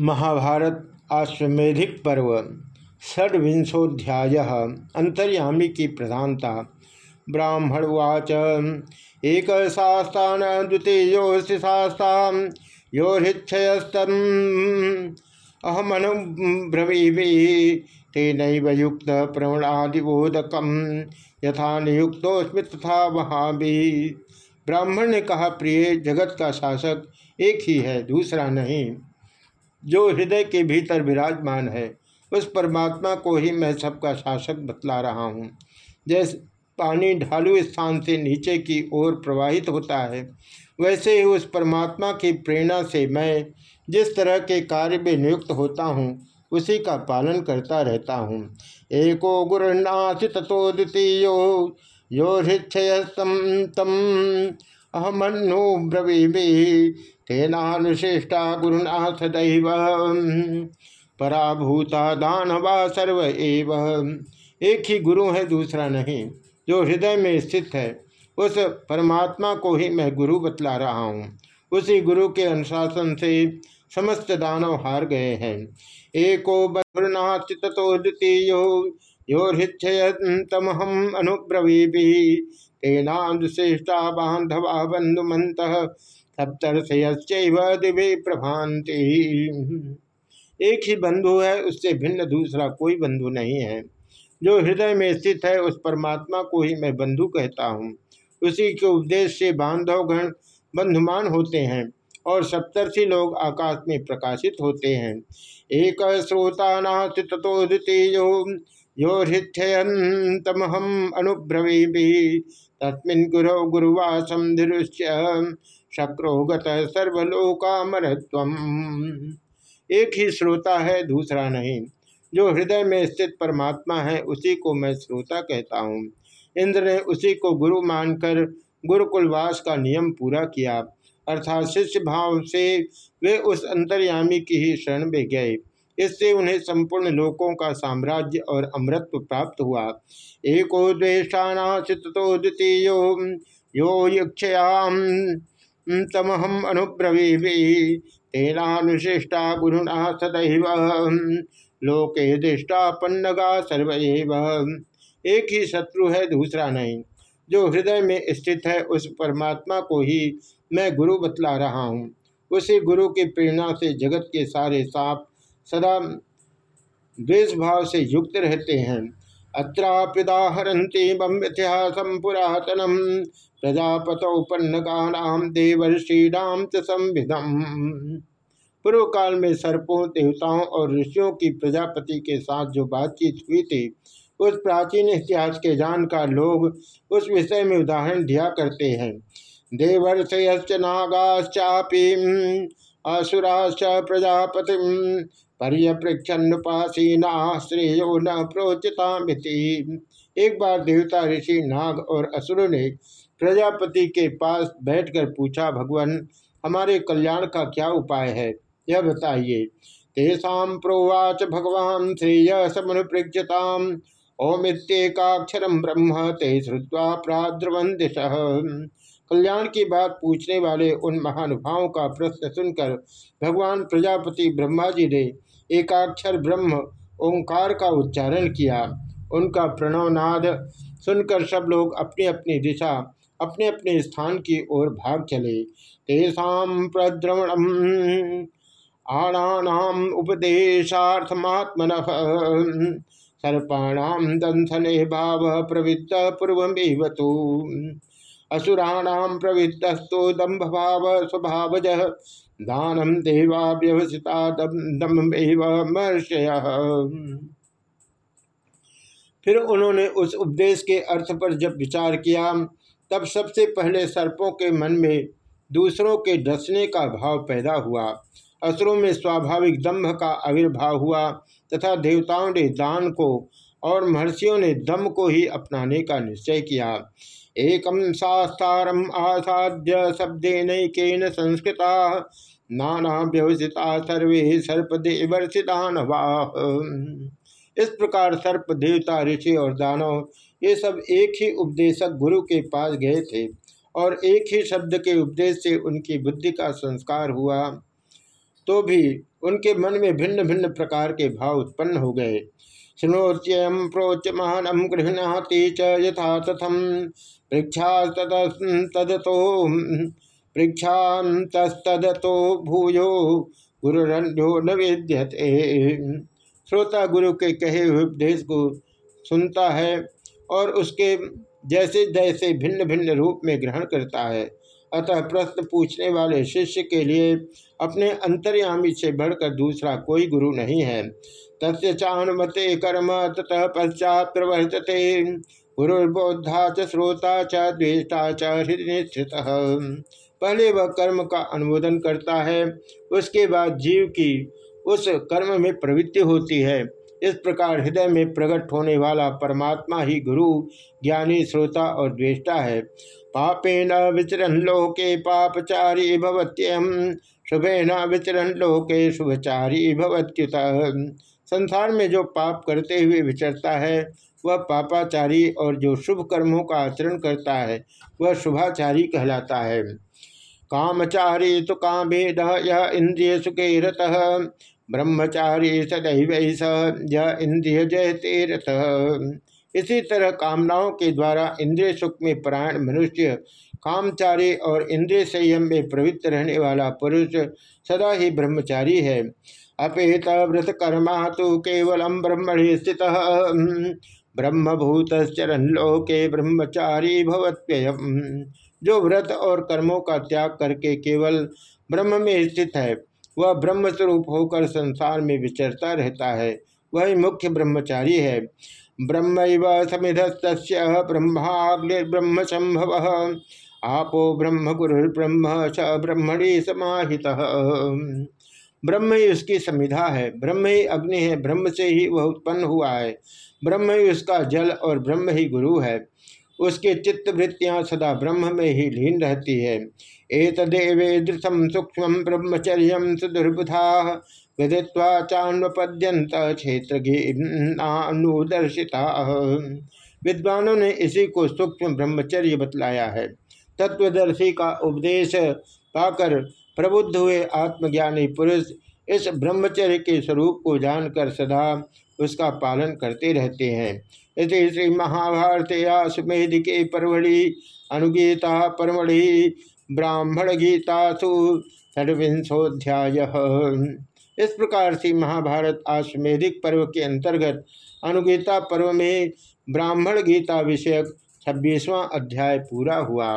महाभारत आश्वेधिक पर्व षड्विंशोध्याय अंतर्यामी की प्रधानता। ब्राह्मणवाच एक शास्तान द्वितीयोस्ति शास्ता यो हृक्षयस्तम अहमनुब्रवीभि तेन युक्त प्रवणादिबोधक यथा नियुक्तोस्मि तथा महाबी ब्राह्मण ने कहा, प्रिय जगत का शासक एक ही है, दूसरा नहीं। जो हृदय के भीतर विराजमान है, उस परमात्मा को ही मैं सबका शासक बतला रहा हूँ। जैसे पानी ढालू स्थान से नीचे की ओर प्रवाहित होता है, वैसे ही उस परमात्मा की प्रेरणा से मैं जिस तरह के कार्य में नियुक्त होता हूँ, उसी का पालन करता रहता हूँ। एको गुरुनाथ तथो द्वितीय, यो हृक्षय तम अहमनु ब्रवीबी तेनानुशिष्टा गुरुनाथ दैव। पराभूता दानवा सर्व एव। एक ही गुरु है, दूसरा नहीं। जो हृदय में स्थित है, उस परमात्मा को ही मैं गुरु बतला रहा हूँ। उसी गुरु के अनुशासन से समस्त दानव हार गए हैं। एको बरुनाथ तथो द्वितीय, यो हृक्षयतमहम अनुब्रवीभि तेनाश्रेष्ठा बांधवा बंधुमंत सप्तर्षयश्चैव दिव्य प्रभांति एक ही बंधु है, उससे भिन्न दूसरा कोई बंधु नहीं है। जो हृदय में स्थित है, उस परमात्मा को ही मैं बंधु कहता हूँ। उसी के उपदेश से बांधवगण बंधुमान होते हैं और सप्तर्षि लोग आकाश में प्रकाशित होते हैं। एक श्रोता तथो द्वितीय, यो हृथयतमहम अनुब्रवी तस्मिन गुरु गुरुवासम धीरुष्य शक्रोगत सर्वलोकामरत्व एक ही श्रोता है, दूसरा नहीं। जो हृदय में स्थित परमात्मा है, उसी को मैं श्रोता कहता हूँ। इंद्र ने उसी को गुरु मानकर गुरुकुलवास का नियम पूरा किया। अर्थात शिष्य भाव से वे उस अंतर्यामी की ही शरण में गए। इससे उन्हें संपूर्ण लोकों का साम्राज्य और अमृत्व प्राप्त हुआ। एको द्वेषाचित द्वितीय, यो युक्षयाम तमहम अनुब्रवी तेनानुशिष्टा गुरुना सदैव। लोके दृष्टा पन्नगा सर्व एक ही शत्रु है, दूसरा नहीं। जो हृदय में स्थित है, उस परमात्मा को ही मैं गुरु बतला रहा हूँ। उसी गुरु की प्रेरणा से जगत के सारे साप सदा द्वेष भाव से युक्त रहते हैं। अत्राप्युदाहरती इतिहासम पुरातनम प्रजापतौपन्नकानाम देवर्षीणाम संविधम। पूर्व काल में सर्पों, देवताओं और ऋषियों की प्रजापति के साथ जो बातचीत हुई थी, उस प्राचीन इतिहास के जानकार लोग उस विषय में उदाहरण दिया करते हैं। देवर्षयश्च नागाश्चापी असुराश्च प्रजापति पर्यप्रेक्षनुपासीना श्रेयो न प्रोचिता एक बार देवता ऋषि नाग और असुर ने प्रजापति के पास बैठकर पूछा, भगवान, हमारे कल्याण का क्या उपाय है? यह बताइए। तेषा प्रोवाच भगवान श्रेय समनुपृक्षताम ओमित्येकाक्षर ब्रह्म ते श्रुवा प्राद्रवन दिश कल्याण की बात पूछने वाले उन महानुभावों का प्रश्न सुनकर भगवान प्रजापति ब्रह्मा जी ने एकाक्षर ब्रह्म ओंकार का उच्चारण किया। उनका प्रणवनाद सुनकर सब लोग अपनी अपनी दिशा अपने अपने स्थान की ओर भाग चले। तेषा प्रद्रवणम आणाम उपदेशार्थमात्मन सर्पाणाम दंथने भाव प्रवृत्त पूर्वमेव तो। असुराणाम प्रवृत्तस्तो दम्भ भाव स्वभावज। दानम देवा व्यवसिता फिर उन्होंने उस उपदेश के अर्थ पर जब विचार किया, तब सबसे पहले सर्पों के मन में दूसरों के डसने का भाव पैदा हुआ। असुरों में स्वाभाविक दम्भ का आविर्भाव हुआ तथा देवताओं ने दान को और महर्षियों ने दम को ही अपनाने का निश्चय किया। एकम शास्त्रम आसाध्य शब्देन संस्कृता नाना व्यवसिता सर्वे सर्पदेवर्षिदानवाह इस प्रकार सर्प, देवता, ऋषि और दानव, ये सब एक ही उपदेशक गुरु के पास गए थे और एक ही शब्द के उपदेश से उनकी बुद्धि का संस्कार हुआ। तो भी उनके मन में भिन्न भिन्न प्रकार के भाव उत्पन्न हो गए। शुणोच्यम प्रोच महानम गृहणाति च यथा तथम पृक्षा तदतो पृक्षातस्तदतो भूयो गुरुरण्यो न विद्यते। श्रोता गुरु के कहे हुए उपदेश को सुनता है और उसके जैसे जैसे भिन्न भिन्न रूप में ग्रहण करता है। अतः प्रश्न पूछने वाले शिष्य के लिए अपने अंतर्यामी से बढ़कर दूसरा कोई गुरु नहीं है। तस्य चानुमते कर्म ततः पश्चात प्रवर्तते। गुरुर्बोधा च, श्रोता च, द्वेष्टा च, हृदय पहले वह कर्म का अनुमोदन करता है, उसके बाद जीव की उस कर्म में प्रवृत्ति होती है। इस प्रकार हृदय में प्रकट होने वाला परमात्मा ही गुरु, ज्ञानी, श्रोता और द्वेष्टा है। पापेन विचरण लोके पापचारी भवत्यम शुभेन विचरण लोके शुभचारी भवत्युत। संसार में जो पाप करते हुए विचरता है, वह पापाचारी और जो शुभ कर्मों का आचरण करता है, वह शुभाचारी कहलाता है। कामचारी तो कामेद यह इंद्रिय सुखे रत ब्रह्मचारी सदैव स इंद्रिय जयते रथ इसी तरह कामनाओं के द्वारा इंद्रिय सुख में परायण मनुष्य, कामचारी और इंद्रिय संयम में प्रवृत्त रहने वाला पुरुष सदा ही ब्रह्मचारी है। अपेत व्रत कर्मा तो केवलम ब्रह्मणि स्थित। ब्रह्मभूत चरण लोके ब्रह्मचारी भवत्यय जो व्रत और कर्मों का त्याग करके केवल ब्रह्म में स्थित है। वह ब्रह्मस्वरूप होकर संसार में विचरता रहता है। वही मुख्य ब्रह्मचारी है। ब्रह्म समिधस्त ब्रह्माग्निर्ब्रह्म संभव आपो ब्रह्म गुरुर्ब्रह्म च ब्रह्मणि समाहित। ब्रह्म ही उसकी समिधा है। ब्रह्म ही अग्नि है। ब्रह्म से ही वह उत्पन्न हुआ है। ब्रह्म ही उसका जल और ब्रह्म ही गुरु है। उसके चित्तवृत्तियाँ सदा ब्रह्म में ही लीन रहती है। एक देवेदृशम सूक्ष्म ब्रह्मचर्य सुदुर्बुधा विदित्वा चान्वपद्यंत क्षेत्र अनुदर्शिता विद्वानों ने इसी को सूक्ष्म ब्रह्मचर्य बतलाया है। तत्वदर्शी का उपदेश पाकर प्रबुद्ध हुए आत्मज्ञानी पुरुष इस ब्रह्मचर्य के स्वरूप को जानकर सदा उसका पालन करते रहते हैं। इस श्री महाभारत आश्वेद के परवड़ी अनुगीता परमढ़ि ब्राह्मण गीतासु षड्विंशोध्याय इस प्रकार से महाभारत आश्वेधिक पर्व के अंतर्गत अनुगीता पर्व में ब्राह्मण गीता विषयक छब्बीसवां अध्याय पूरा हुआ।